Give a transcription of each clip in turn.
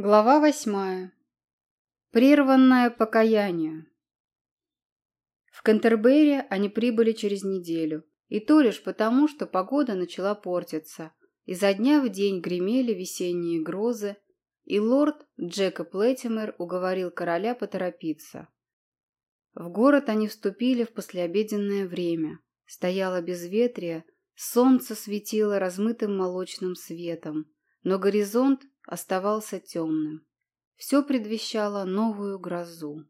Глава восьмая. Прерванное покаяние. В Кантербери они прибыли через неделю, и то лишь потому, что погода начала портиться. Изо дня в день гремели весенние грозы, и лорд Джекоб Леттимер уговорил короля поторопиться. В город они вступили в послеобеденное время. Стояло безветрие, солнце светило размытым молочным светом, но горизонт оставался темным. Все предвещало новую грозу.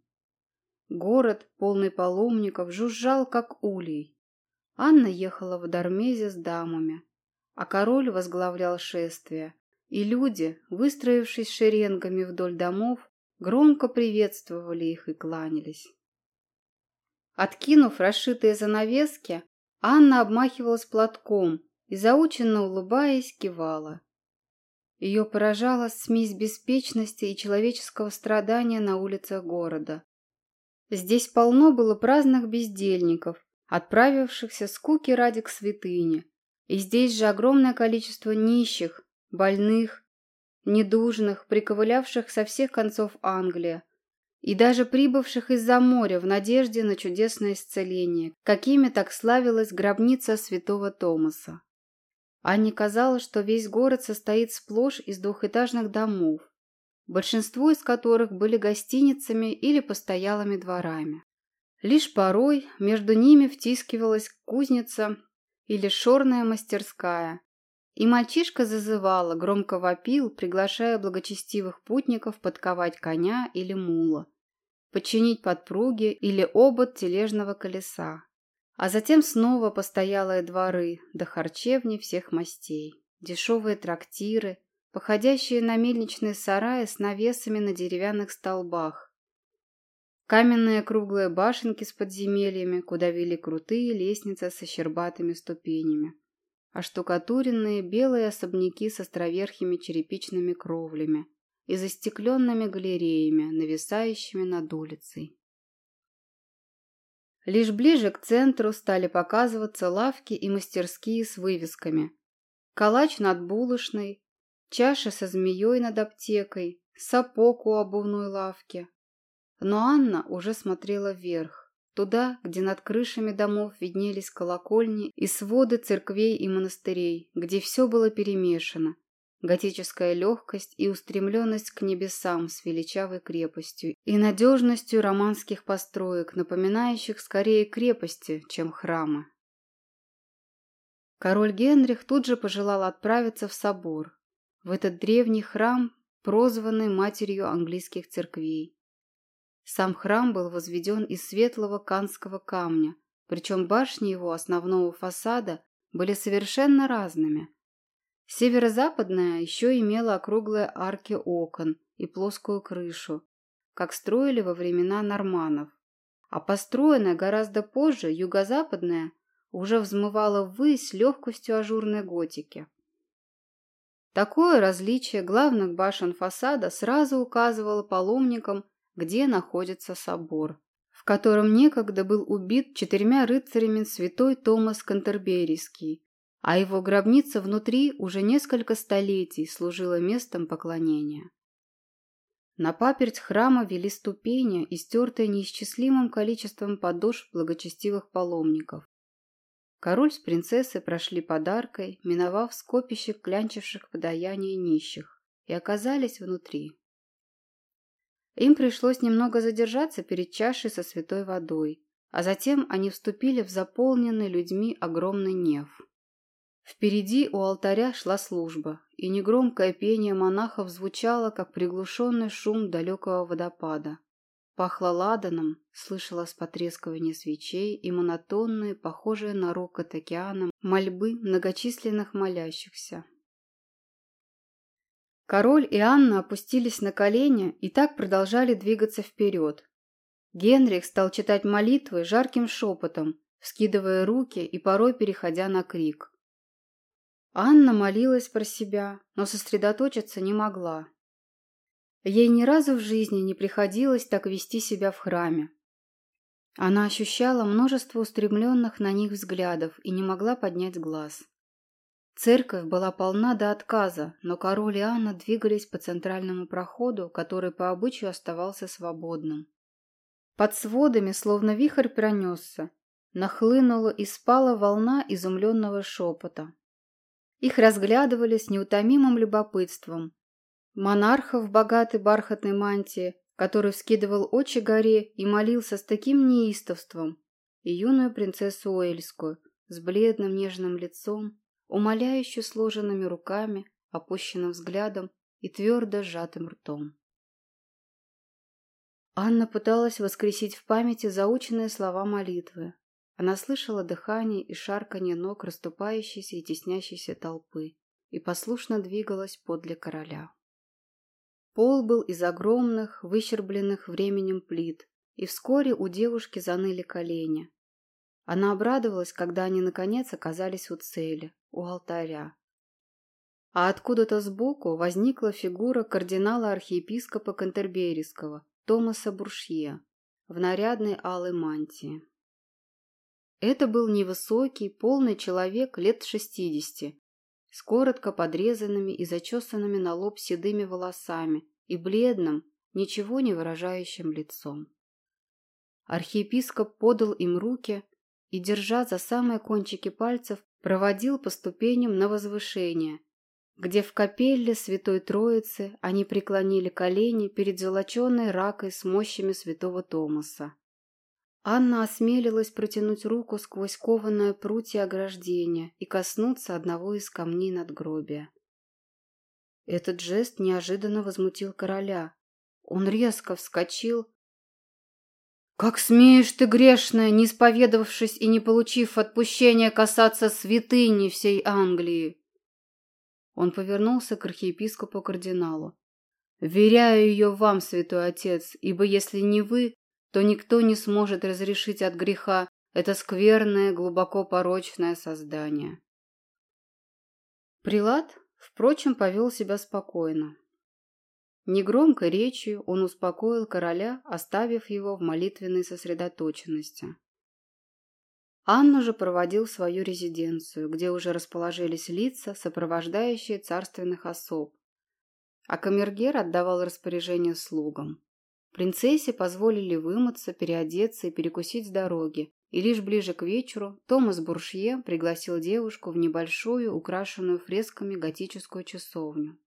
Город, полный паломников, жужжал, как улей. Анна ехала в Дармезе с дамами, а король возглавлял шествие, и люди, выстроившись шеренгами вдоль домов, громко приветствовали их и кланялись. Откинув расшитые занавески, Анна обмахивалась платком и, заученно улыбаясь, кивала. Ее поражала смесь беспечности и человеческого страдания на улицах города. Здесь полно было праздных бездельников, отправившихся скуки ради к святыне. И здесь же огромное количество нищих, больных, недужных, приковылявших со всех концов Англии, и даже прибывших из-за моря в надежде на чудесное исцеление, какими так славилась гробница святого Томаса. Анне казалось, что весь город состоит сплошь из двухэтажных домов, большинство из которых были гостиницами или постоялыми дворами. Лишь порой между ними втискивалась кузница или шорная мастерская, и мальчишка зазывала, громко вопил, приглашая благочестивых путников подковать коня или мула, подчинить подпруги или обод тележного колеса а затем снова постоялые дворы, до харчевни всех мастей, дешевые трактиры, походящие на мельничные сараи с навесами на деревянных столбах, каменные круглые башенки с подземельями, куда вели крутые лестницы со щербатыми ступенями, а штукатуренные белые особняки с островерхими черепичными кровлями и застекленными галереями, нависающими над улицей. Лишь ближе к центру стали показываться лавки и мастерские с вывесками. Калач над булочной, чаша со змеей над аптекой, сапог у обувной лавки. Но Анна уже смотрела вверх, туда, где над крышами домов виднелись колокольни и своды церквей и монастырей, где все было перемешано, готическая легкость и устремленность к небесам с величавой крепостью и надежностью романских построек, напоминающих скорее крепости, чем храмы. Король Генрих тут же пожелал отправиться в собор, в этот древний храм, прозванный матерью английских церквей. Сам храм был возведен из светлого канского камня, причем башни его основного фасада были совершенно разными – Северо-западная еще имела округлые арки окон и плоскую крышу, как строили во времена норманов. А построенная гораздо позже юго-западная уже взмывала ввысь легкостью ажурной готики. Такое различие главных башен фасада сразу указывало паломникам, где находится собор, в котором некогда был убит четырьмя рыцарями святой Томас Кантерберийский, а его гробница внутри уже несколько столетий служила местом поклонения. На паперть храма вели ступени, истертые неисчислимым количеством подошв благочестивых паломников. Король с принцессой прошли подаркой, миновав скопище клянчивших подаяние нищих, и оказались внутри. Им пришлось немного задержаться перед чашей со святой водой, а затем они вступили в заполненный людьми огромный неф. Впереди у алтаря шла служба, и негромкое пение монахов звучало, как приглушенный шум далекого водопада. Пахло ладаном, слышалось потрескивание свечей и монотонные, похожие на рокот океана, мольбы многочисленных молящихся. Король и Анна опустились на колени и так продолжали двигаться вперед. Генрих стал читать молитвы жарким шепотом, вскидывая руки и порой переходя на крик. Анна молилась про себя, но сосредоточиться не могла. Ей ни разу в жизни не приходилось так вести себя в храме. Она ощущала множество устремленных на них взглядов и не могла поднять глаз. Церковь была полна до отказа, но король и Анна двигались по центральному проходу, который по обычаю оставался свободным. Под сводами, словно вихрь пронесся, нахлынула и спала волна изумленного шепота. Их разглядывали с неутомимым любопытством. Монарха в богатой бархатной мантии, который вскидывал очи горе и молился с таким неистовством, и юную принцессу Уэльскую с бледным нежным лицом, умоляюще сложенными руками, опущенным взглядом и твердо сжатым ртом. Анна пыталась воскресить в памяти заученные слова молитвы. Она слышала дыхание и шарканье ног расступающейся и теснящейся толпы и послушно двигалась подле короля. Пол был из огромных, выщербленных временем плит, и вскоре у девушки заныли колени. Она обрадовалась, когда они наконец оказались у цели, у алтаря. А откуда-то сбоку возникла фигура кардинала-архиепископа Кантерберийского, Томаса Буршье, в нарядной алой мантии. Это был невысокий, полный человек лет шестидесяти, с коротко подрезанными и зачесанными на лоб седыми волосами и бледным, ничего не выражающим лицом. Архиепископ подал им руки и, держа за самые кончики пальцев, проводил по ступеням на возвышение, где в капелле Святой Троицы они преклонили колени перед золоченой ракой с мощами святого Томаса. Анна осмелилась протянуть руку сквозь кованное прутье ограждения и коснуться одного из камней надгробия. Этот жест неожиданно возмутил короля. Он резко вскочил, «Как смеешь ты, грешная, не исповедовавшись и не получив отпущения, касаться святыни всей Англии?» Он повернулся к архиепископу-кардиналу. «Веряю ее вам, святой отец, ибо если не вы, то никто не сможет разрешить от греха это скверное, глубоко порочное создание». Прилад, впрочем, повел себя спокойно. Негромкой речью он успокоил короля, оставив его в молитвенной сосредоточенности. Анну же проводил в свою резиденцию, где уже расположились лица, сопровождающие царственных особ. А камергер отдавал распоряжение слугам. Принцессе позволили вымыться, переодеться и перекусить с дороги, и лишь ближе к вечеру Томас Буршье пригласил девушку в небольшую, украшенную фресками готическую часовню.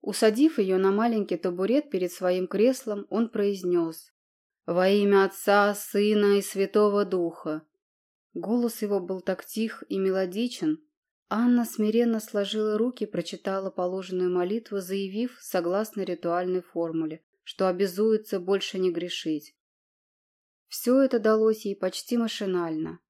Усадив ее на маленький табурет перед своим креслом, он произнес «Во имя Отца, Сына и Святого Духа». Голос его был так тих и мелодичен. Анна смиренно сложила руки, прочитала положенную молитву, заявив, согласно ритуальной формуле, что обязуется больше не грешить. Все это далось ей почти машинально.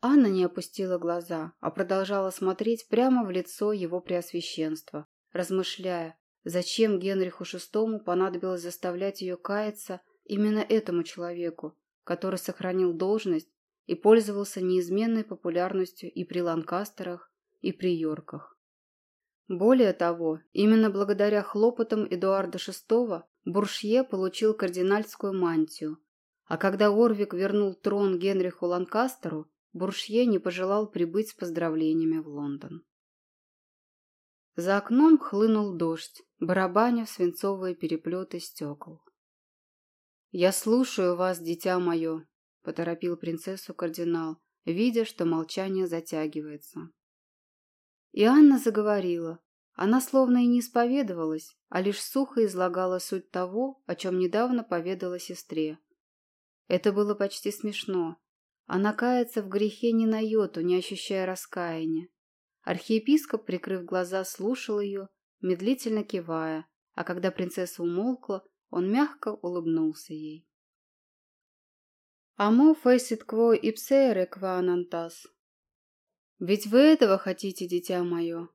Анна не опустила глаза, а продолжала смотреть прямо в лицо его преосвященства, размышляя, Зачем Генриху VI понадобилось заставлять ее каяться именно этому человеку, который сохранил должность и пользовался неизменной популярностью и при Ланкастерах, и при Йорках. Более того, именно благодаря хлопотам Эдуарда VI Буршье получил кардинальскую мантию, а когда Орвик вернул трон Генриху Ланкастеру, Буршье не пожелал прибыть с поздравлениями в Лондон. За окном хлынул дождь, барабаня в свинцовые переплеты стекол. «Я слушаю вас, дитя мое», — поторопил принцессу кардинал, видя, что молчание затягивается. И Анна заговорила. Она словно и не исповедовалась, а лишь сухо излагала суть того, о чем недавно поведала сестре. Это было почти смешно. Она кается в грехе ни на йоту, не ощущая раскаяния. Архиепископ, прикрыв глаза, слушал ее, медлительно кивая, а когда принцесса умолкла, он мягко улыбнулся ей. «Амо фэсит кво ипсере кванантас». «Ведь вы этого хотите, дитя мое?»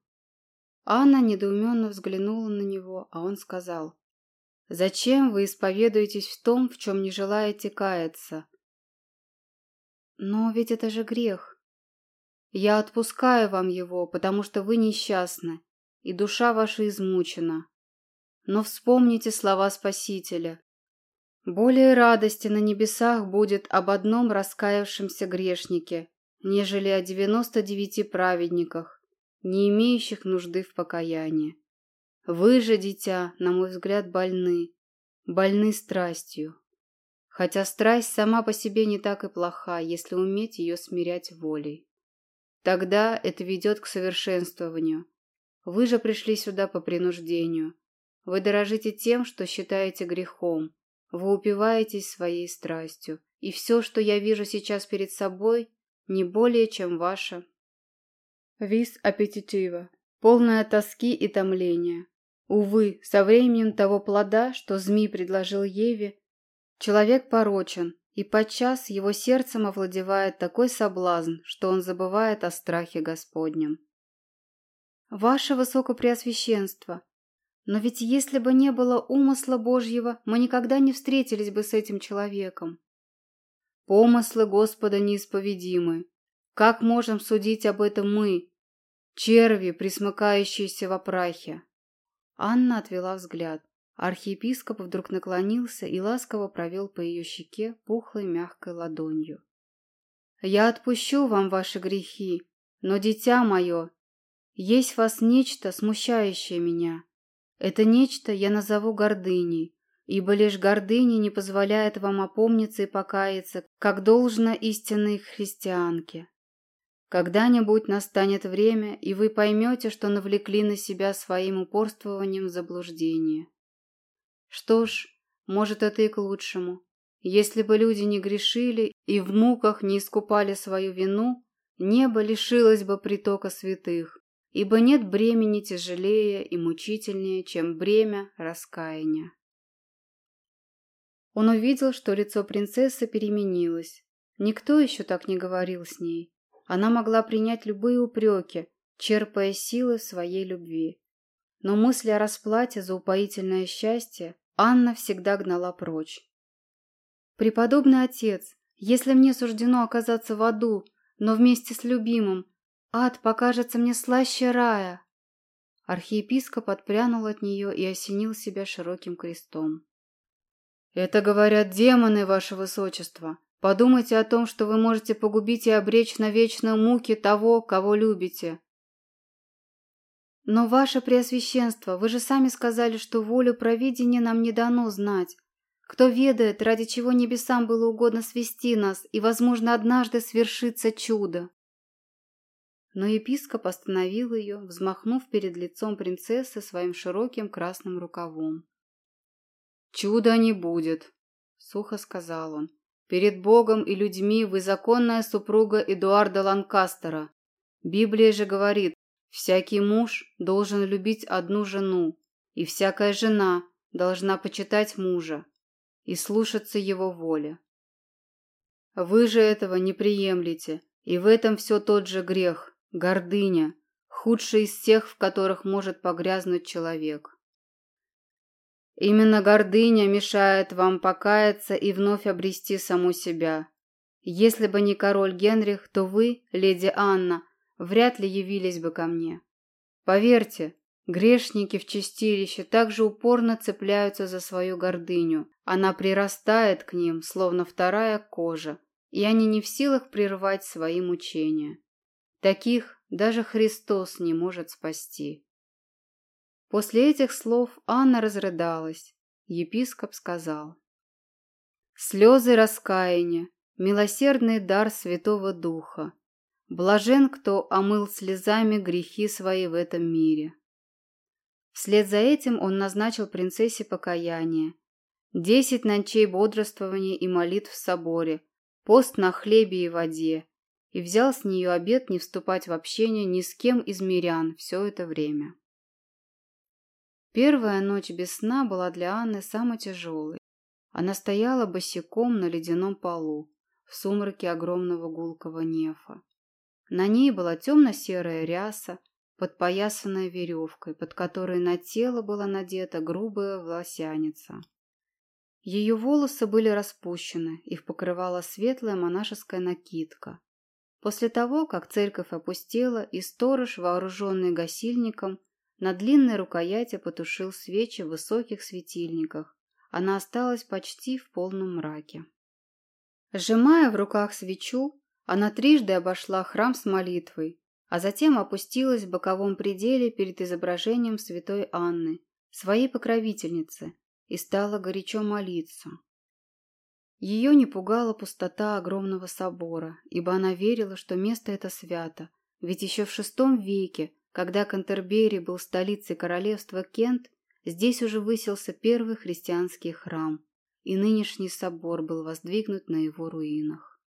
Анна недоуменно взглянула на него, а он сказал, «Зачем вы исповедуетесь в том, в чем не желаете каяться?» «Но ведь это же грех», я отпускаю вам его, потому что вы несчастны, и душа ваша измучена. Но вспомните слова Спасителя. Более радости на небесах будет об одном раскаявшемся грешнике, нежели о девяносто девяти праведниках, не имеющих нужды в покаянии. Вы же, дитя, на мой взгляд, больны, больны страстью. Хотя страсть сама по себе не так и плоха, если уметь ее смирять волей. Тогда это ведет к совершенствованию. Вы же пришли сюда по принуждению. Вы дорожите тем, что считаете грехом. Вы упиваетесь своей страстью. И все, что я вижу сейчас перед собой, не более, чем ваше. Вис аппетитива, полная тоски и томления. Увы, со временем того плода, что змей предложил Еве, человек порочен, и подчас его сердцем овладевает такой соблазн, что он забывает о страхе Господнем. «Ваше Высокопреосвященство, но ведь если бы не было умысла Божьего, мы никогда не встретились бы с этим человеком». «Помыслы Господа неисповедимы. Как можем судить об этом мы, черви, присмыкающиеся в опрахе?» Анна отвела взгляд. Архиепископ вдруг наклонился и ласково провел по ее щеке пухлой мягкой ладонью. «Я отпущу вам ваши грехи, но, дитя мое, есть в вас нечто, смущающее меня. Это нечто я назову гордыней, ибо лишь гордыня не позволяет вам опомниться и покаяться, как должно истинной христианке. Когда-нибудь настанет время, и вы поймете, что навлекли на себя своим упорствованием заблуждение. Что ж, может, это и к лучшему. Если бы люди не грешили и в муках не искупали свою вину, небо лишилось бы притока святых, ибо нет бремени тяжелее и мучительнее, чем бремя раскаяния. Он увидел, что лицо принцессы переменилось. Никто еще так не говорил с ней. Она могла принять любые упреки, черпая силы своей любви. Но мысли о расплате за упоительное счастье Анна всегда гнала прочь. «Преподобный отец, если мне суждено оказаться в аду, но вместе с любимым, ад покажется мне слаще рая!» Архиепископ отпрянул от нее и осенил себя широким крестом. «Это говорят демоны, ваше высочество. Подумайте о том, что вы можете погубить и обречь на вечные муки того, кого любите. Но, ваше преосвященство, вы же сами сказали, что волю провидения нам не дано знать. Кто ведает, ради чего небесам было угодно свести нас, и, возможно, однажды свершится чудо. Но епископ остановил ее, взмахнув перед лицом принцессы своим широким красным рукавом. «Чуда не будет», — сухо сказал он. Перед Богом и людьми вы законная супруга Эдуарда Ланкастера. Библия же говорит, всякий муж должен любить одну жену, и всякая жена должна почитать мужа и слушаться его воле. Вы же этого не приемлете, и в этом все тот же грех, гордыня, худший из тех, в которых может погрязнуть человек. Именно гордыня мешает вам покаяться и вновь обрести саму себя. Если бы не король Генрих, то вы, леди Анна, вряд ли явились бы ко мне. Поверьте, грешники в чистилище также упорно цепляются за свою гордыню. Она прирастает к ним, словно вторая кожа, и они не в силах прервать свои мучения. Таких даже Христос не может спасти. После этих слов Анна разрыдалась. Епископ сказал. Слезы раскаяния, милосердный дар Святого Духа. Блажен, кто омыл слезами грехи свои в этом мире. Вслед за этим он назначил принцессе покаяние. Десять ночей бодрствования и молитв в соборе, пост на хлебе и воде, и взял с нее обет не вступать в общение ни с кем из мирян все это время. Первая ночь без сна была для Анны самой тяжелой. Она стояла босиком на ледяном полу, в сумраке огромного гулкого нефа. На ней была темно-серая ряса, подпоясанная веревкой, под которой на тело была надета грубая волосяница. Ее волосы были распущены, их покрывала светлая монашеская накидка. После того, как церковь опустела и сторож, вооруженный гасильником, на длинной рукояти потушил свечи в высоких светильниках. Она осталась почти в полном мраке. Сжимая в руках свечу, Она трижды обошла храм с молитвой, а затем опустилась в боковом пределе перед изображением святой Анны, своей покровительницы, и стала горячо молиться. Ее не пугала пустота огромного собора, ибо она верила, что место это свято, ведь еще в шестом веке, когда Кантербери был столицей королевства Кент, здесь уже высился первый христианский храм, и нынешний собор был воздвигнут на его руинах.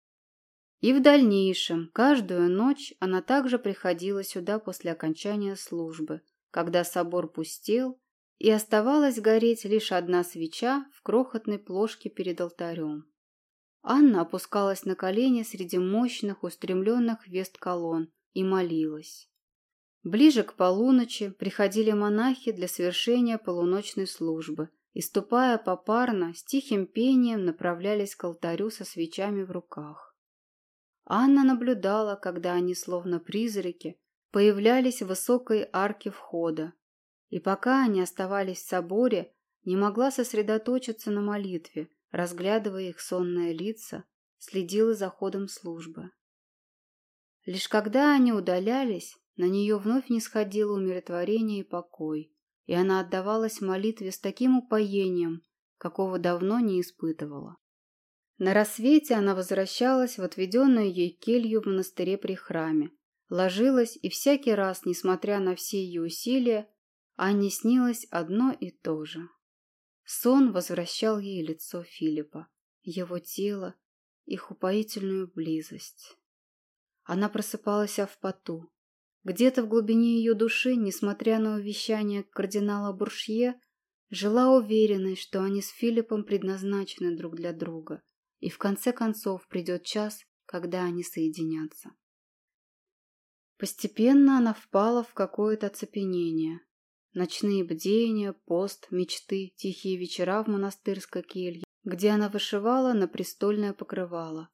И в дальнейшем, каждую ночь она также приходила сюда после окончания службы, когда собор пустел, и оставалась гореть лишь одна свеча в крохотной плошке перед алтарем. Анна опускалась на колени среди мощных устремленных вест колонн и молилась. Ближе к полуночи приходили монахи для совершения полуночной службы и, ступая попарно, с тихим пением направлялись к алтарю со свечами в руках. Анна наблюдала, когда они, словно призраки, появлялись в высокой арке входа, и пока они оставались в соборе, не могла сосредоточиться на молитве, разглядывая их сонные лица, следила за ходом службы. Лишь когда они удалялись, на нее вновь не сходило умиротворение и покой, и она отдавалась молитве с таким упоением, какого давно не испытывала. На рассвете она возвращалась в отведенную ей келью в монастыре при храме, ложилась, и всякий раз, несмотря на все ее усилия, Анне снилось одно и то же. Сон возвращал ей лицо Филиппа, его тело, их упоительную близость. Она просыпалась в поту. Где-то в глубине ее души, несмотря на увещание кардинала Буршье, жила уверенность, что они с Филиппом предназначены друг для друга – и в конце концов придет час, когда они соединятся. Постепенно она впала в какое-то оцепенение. Ночные бдения, пост, мечты, тихие вечера в монастырской келье, где она вышивала на престольное покрывало.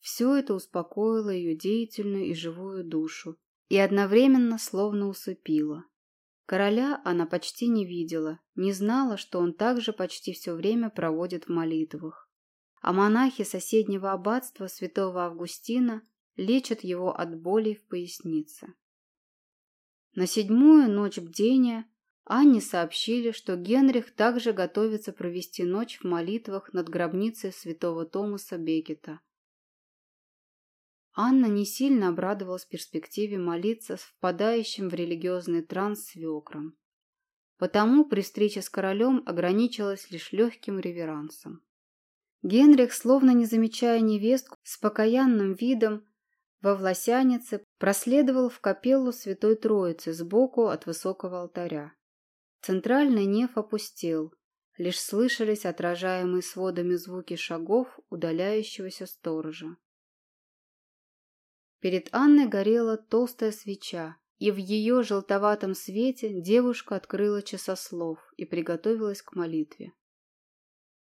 Все это успокоило ее деятельную и живую душу и одновременно словно усыпило. Короля она почти не видела, не знала, что он также почти все время проводит в молитвах а монахи соседнего аббатства святого Августина лечат его от болей в пояснице. На седьмую ночь бдения Анне сообщили, что Генрих также готовится провести ночь в молитвах над гробницей святого Томаса Бекета. Анна не сильно обрадовалась перспективе молиться с впадающим в религиозный транс свекром. Потому при встрече с королем ограничилась лишь легким реверансом. Генрих, словно не замечая невестку, с покаянным видом во власянице проследовал в капеллу Святой Троицы сбоку от высокого алтаря. Центральный неф опустел, лишь слышались отражаемые сводами звуки шагов удаляющегося сторожа. Перед Анной горела толстая свеча, и в ее желтоватом свете девушка открыла часослов и приготовилась к молитве.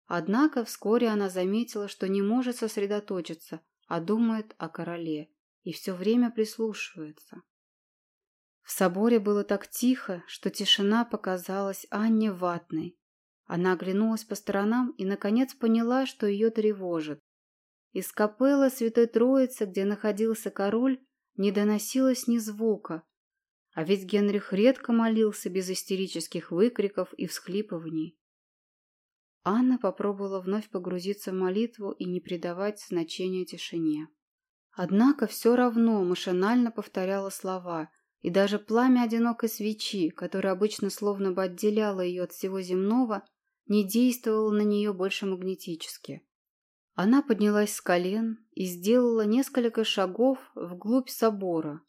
Однако вскоре она заметила, что не может сосредоточиться, а думает о короле и все время прислушивается. В соборе было так тихо, что тишина показалась Анне ватной. Она оглянулась по сторонам и, наконец, поняла, что ее тревожит. Из капеллы Святой Троицы, где находился король, не доносилось ни звука, а ведь Генрих редко молился без истерических выкриков и всхлипываний. Анна попробовала вновь погрузиться в молитву и не придавать значения тишине. Однако все равно машинально повторяла слова, и даже пламя одинокой свечи, которое обычно словно бы отделяло ее от всего земного, не действовало на нее больше магнетически. Она поднялась с колен и сделала несколько шагов вглубь собора.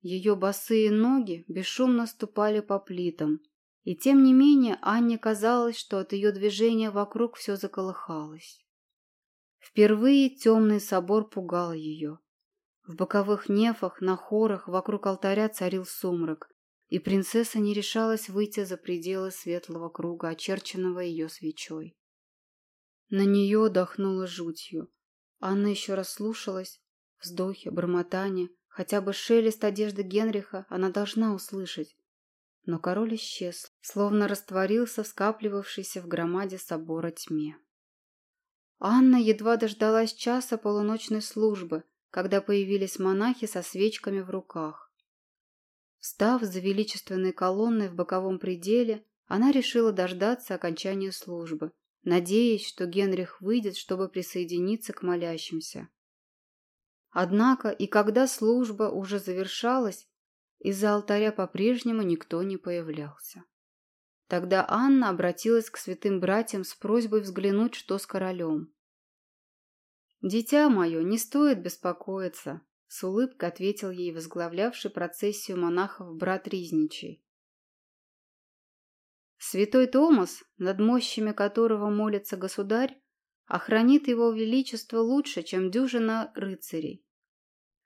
Ее босые ноги бесшумно ступали по плитам, и тем не менее Анне казалось, что от ее движения вокруг все заколыхалось. Впервые темный собор пугал ее. В боковых нефах, на хорах вокруг алтаря царил сумрак, и принцесса не решалась выйти за пределы светлого круга, очерченного ее свечой. На нее дохнуло жутью. Анна еще раз слушалась, вздохи, бормотания, хотя бы шелест одежды Генриха она должна услышать, но король исчез, словно растворился в скапливавшейся в громаде собора тьме. Анна едва дождалась часа полуночной службы, когда появились монахи со свечками в руках. Встав за величественной колонной в боковом пределе, она решила дождаться окончания службы, надеясь, что Генрих выйдет, чтобы присоединиться к молящимся. Однако и когда служба уже завершалась, из-за алтаря по-прежнему никто не появлялся. Тогда Анна обратилась к святым братьям с просьбой взглянуть, что с королем. «Дитя мое, не стоит беспокоиться», — с улыбкой ответил ей возглавлявший процессию монахов брат Ризничий. Святой Томас, над мощами которого молится государь, охранит его величество лучше, чем дюжина рыцарей.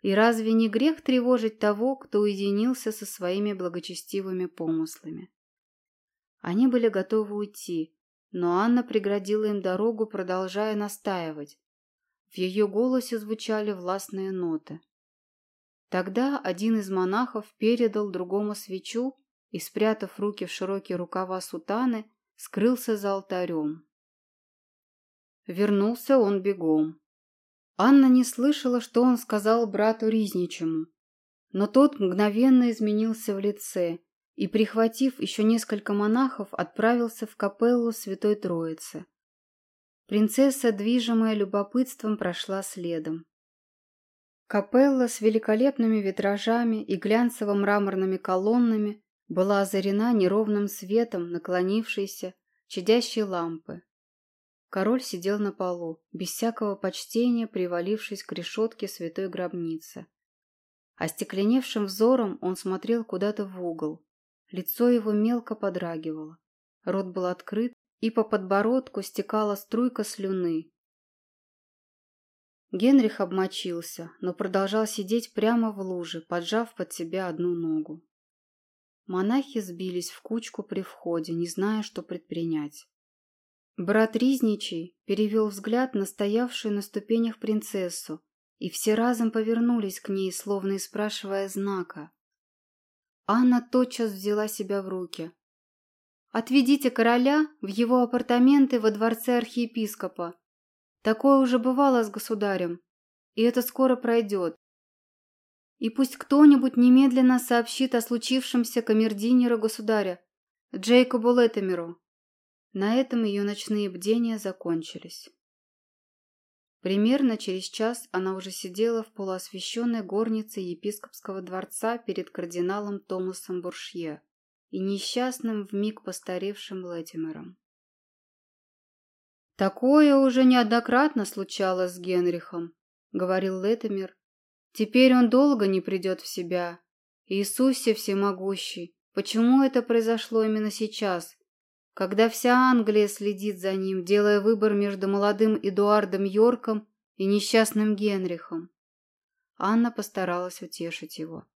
И разве не грех тревожить того, кто уединился со своими благочестивыми помыслами? Они были готовы уйти, но Анна преградила им дорогу, продолжая настаивать. В ее голосе звучали властные ноты. Тогда один из монахов передал другому свечу и, спрятав руки в широкие рукава сутаны, скрылся за алтарем. Вернулся он бегом. Анна не слышала, что он сказал брату Ризничему, но тот мгновенно изменился в лице и, прихватив еще несколько монахов, отправился в капеллу Святой Троицы. Принцесса, движимая любопытством, прошла следом. Капелла с великолепными витражами и глянцево-мраморными колоннами была озарена неровным светом наклонившейся, чадящей лампы. Король сидел на полу, без всякого почтения привалившись к решетке святой гробницы. Остекленевшим взором он смотрел куда-то в угол. Лицо его мелко подрагивало. Рот был открыт, и по подбородку стекала струйка слюны. Генрих обмочился, но продолжал сидеть прямо в луже, поджав под себя одну ногу. Монахи сбились в кучку при входе, не зная, что предпринять. Брат Ризничий перевел взгляд на стоявшую на ступенях принцессу, и все разом повернулись к ней, словно и спрашивая знака. Анна тотчас взяла себя в руки. «Отведите короля в его апартаменты во дворце архиепископа. Такое уже бывало с государем, и это скоро пройдет. И пусть кто-нибудь немедленно сообщит о случившемся камердинеру государя, Джейкобу Леттемеру. На этом ее ночные бдения закончились. Примерно через час она уже сидела в полуосвещенной горнице епископского дворца перед кардиналом Томасом Буршье и несчастным вмиг постаревшим Леттимером. «Такое уже неоднократно случалось с Генрихом», — говорил Леттимер. «Теперь он долго не придет в себя. Иисусе всемогущий, почему это произошло именно сейчас, когда вся Англия следит за ним, делая выбор между молодым Эдуардом Йорком и несчастным Генрихом. Анна постаралась утешить его.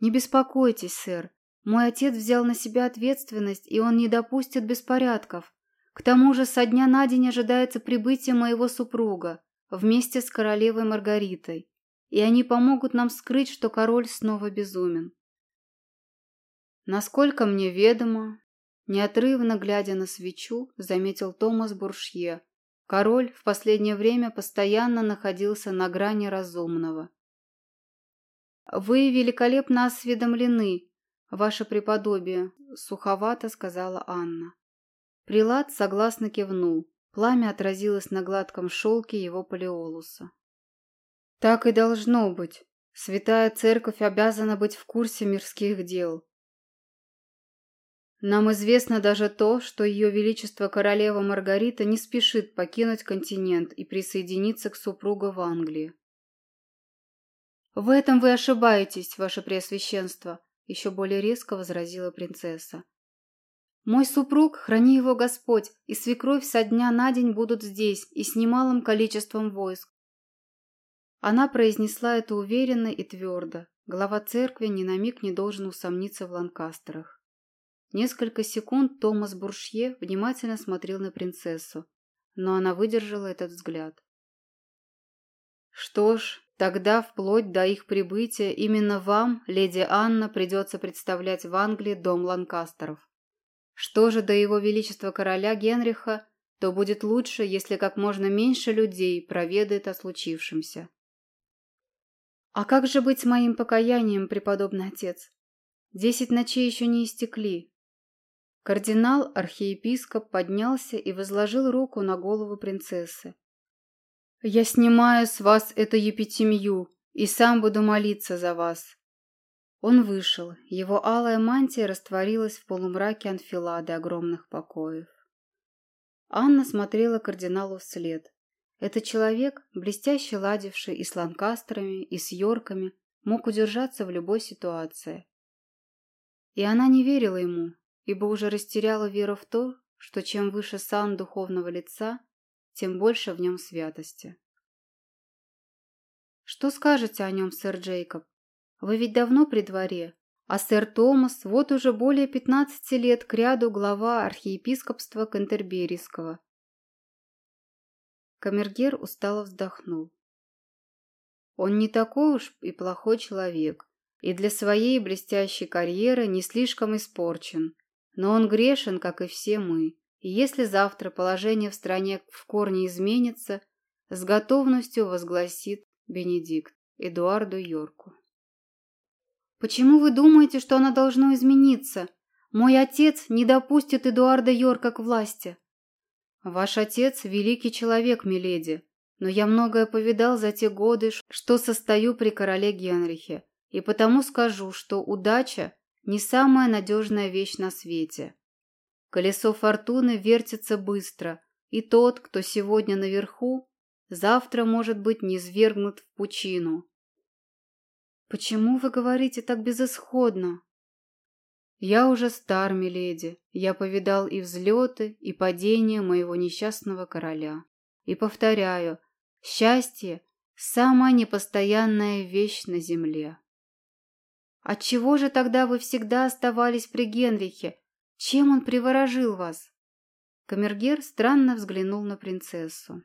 «Не беспокойтесь, сэр. Мой отец взял на себя ответственность, и он не допустит беспорядков. К тому же со дня на день ожидается прибытие моего супруга вместе с королевой Маргаритой, и они помогут нам скрыть, что король снова безумен. Насколько мне ведомо, Неотрывно глядя на свечу, заметил Томас Буршье. Король в последнее время постоянно находился на грани разумного. «Вы великолепно осведомлены, ваше преподобие», — суховато сказала Анна. Прилад согласно кивнул. Пламя отразилось на гладком шелке его палеолуса. «Так и должно быть. Святая Церковь обязана быть в курсе мирских дел. Нам известно даже то, что Ее Величество Королева Маргарита не спешит покинуть континент и присоединиться к супругу в Англии. «В этом вы ошибаетесь, ваше преосвященство», — еще более резко возразила принцесса. «Мой супруг, храни его Господь, и свекровь со дня на день будут здесь и с немалым количеством войск». Она произнесла это уверенно и твердо. Глава церкви ни на миг не должен усомниться в Ланкастерах. Несколько секунд Томас Буршье внимательно смотрел на принцессу, но она выдержала этот взгляд. «Что ж, тогда вплоть до их прибытия именно вам, леди Анна, придется представлять в Англии дом Ланкастеров. Что же до его величества короля Генриха, то будет лучше, если как можно меньше людей проведает о случившемся. «А как же быть с моим покаянием, преподобный отец? Десять ночей еще не истекли». Кардинал-архиепископ поднялся и возложил руку на голову принцессы. «Я снимаю с вас эту епитемью и сам буду молиться за вас». Он вышел, его алая мантия растворилась в полумраке анфилады огромных покоев. Анна смотрела кардиналу вслед. Этот человек, блестяще ладивший и с ланкастерами, и с йорками, мог удержаться в любой ситуации. И она не верила ему, ибо уже растеряла веру в то, что чем выше сан духовного лица, тем больше в нем святости. «Что скажете о нем, сэр Джейкоб? Вы ведь давно при дворе, а сэр Томас вот уже более пятнадцати лет кряду глава архиепископства Кантерберийского. Камергер устало вздохнул. Он не такой уж и плохой человек, и для своей блестящей карьеры не слишком испорчен, но он грешен, как и все мы, и если завтра положение в стране в корне изменится, с готовностью возгласит Бенедикт Эдуарду Йорку. Почему вы думаете, что оно должно измениться? Мой отец не допустит Эдуарда Йорка к власти. Ваш отец – великий человек, миледи, но я многое повидал за те годы, что состою при короле Генрихе, и потому скажу, что удача – не самая надежная вещь на свете. Колесо фортуны вертится быстро, и тот, кто сегодня наверху, завтра может быть низвергнут в пучину. «Почему вы говорите так безысходно?» «Я уже стар, миледи. Я повидал и взлеты, и падения моего несчастного короля. И повторяю, счастье – самая непостоянная вещь на земле». «Отчего же тогда вы всегда оставались при Генрихе? Чем он приворожил вас?» Камергер странно взглянул на принцессу.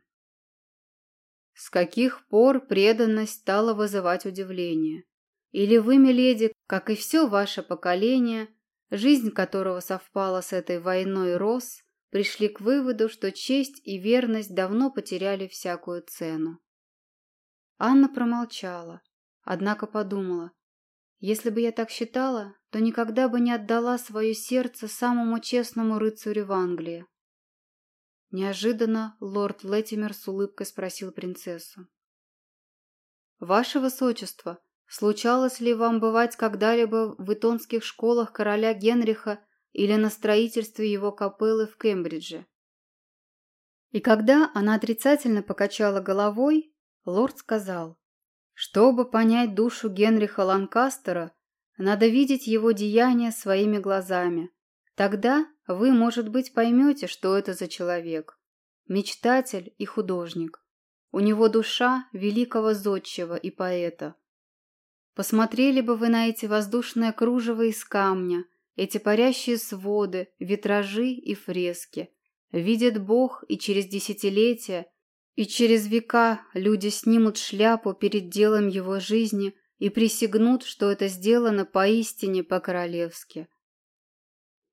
С каких пор преданность стала вызывать удивление? Или вы, миледи, как и все ваше поколение, жизнь которого совпала с этой войной Рос, пришли к выводу, что честь и верность давно потеряли всякую цену. Анна промолчала, однако подумала, если бы я так считала, то никогда бы не отдала свое сердце самому честному рыцарю в Англии. Неожиданно лорд Леттимер с улыбкой спросил принцессу. «Ваше высочество, Случалось ли вам бывать когда-либо в итонских школах короля Генриха или на строительстве его капеллы в Кембридже? И когда она отрицательно покачала головой, лорд сказал, чтобы понять душу Генриха Ланкастера, надо видеть его деяния своими глазами. Тогда вы, может быть, поймете, что это за человек. Мечтатель и художник. У него душа великого зодчего и поэта. Посмотрели бы вы на эти воздушные кружева из камня, эти парящие своды, витражи и фрески. Видит Бог, и через десятилетия, и через века люди снимут шляпу перед делом его жизни и присягнут, что это сделано поистине по-королевски.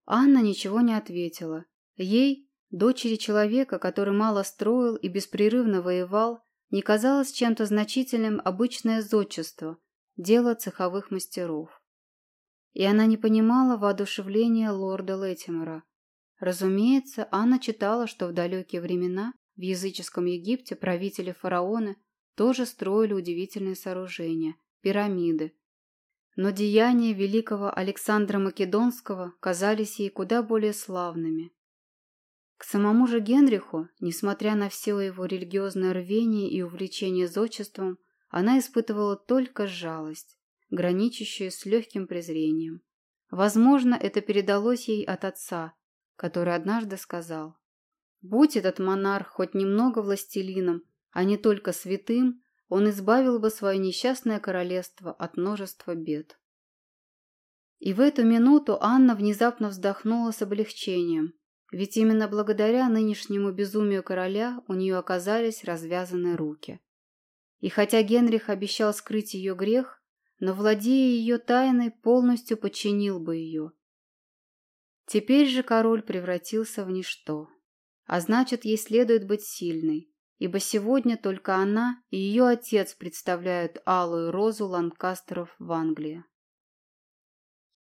Анна ничего не ответила. Ей, дочери человека, который мало строил и беспрерывно воевал, не казалось чем-то значительным обычное зодчество – дело цеховых мастеров. И она не понимала воодушевления лорда Леттимера. Разумеется, Анна читала, что в далекие времена в языческом Египте правители-фараоны тоже строили удивительные сооружения – пирамиды. Но деяния великого Александра Македонского казались ей куда более славными. К самому же Генриху, несмотря на все его религиозное рвение и увлечение зодчеством, она испытывала только жалость, граничащую с легким презрением. Возможно, это передалось ей от отца, который однажды сказал, «Будь этот монарх хоть немного властелином, а не только святым, он избавил бы свое несчастное королевство от множества бед». И в эту минуту Анна внезапно вздохнула с облегчением, ведь именно благодаря нынешнему безумию короля у нее оказались развязаны руки. И хотя Генрих обещал скрыть ее грех, но, владея ее тайной, полностью подчинил бы ее. Теперь же король превратился в ничто. А значит, ей следует быть сильной. ибо сегодня только она и ее отец представляют алую розу Ланкастеров в Англии.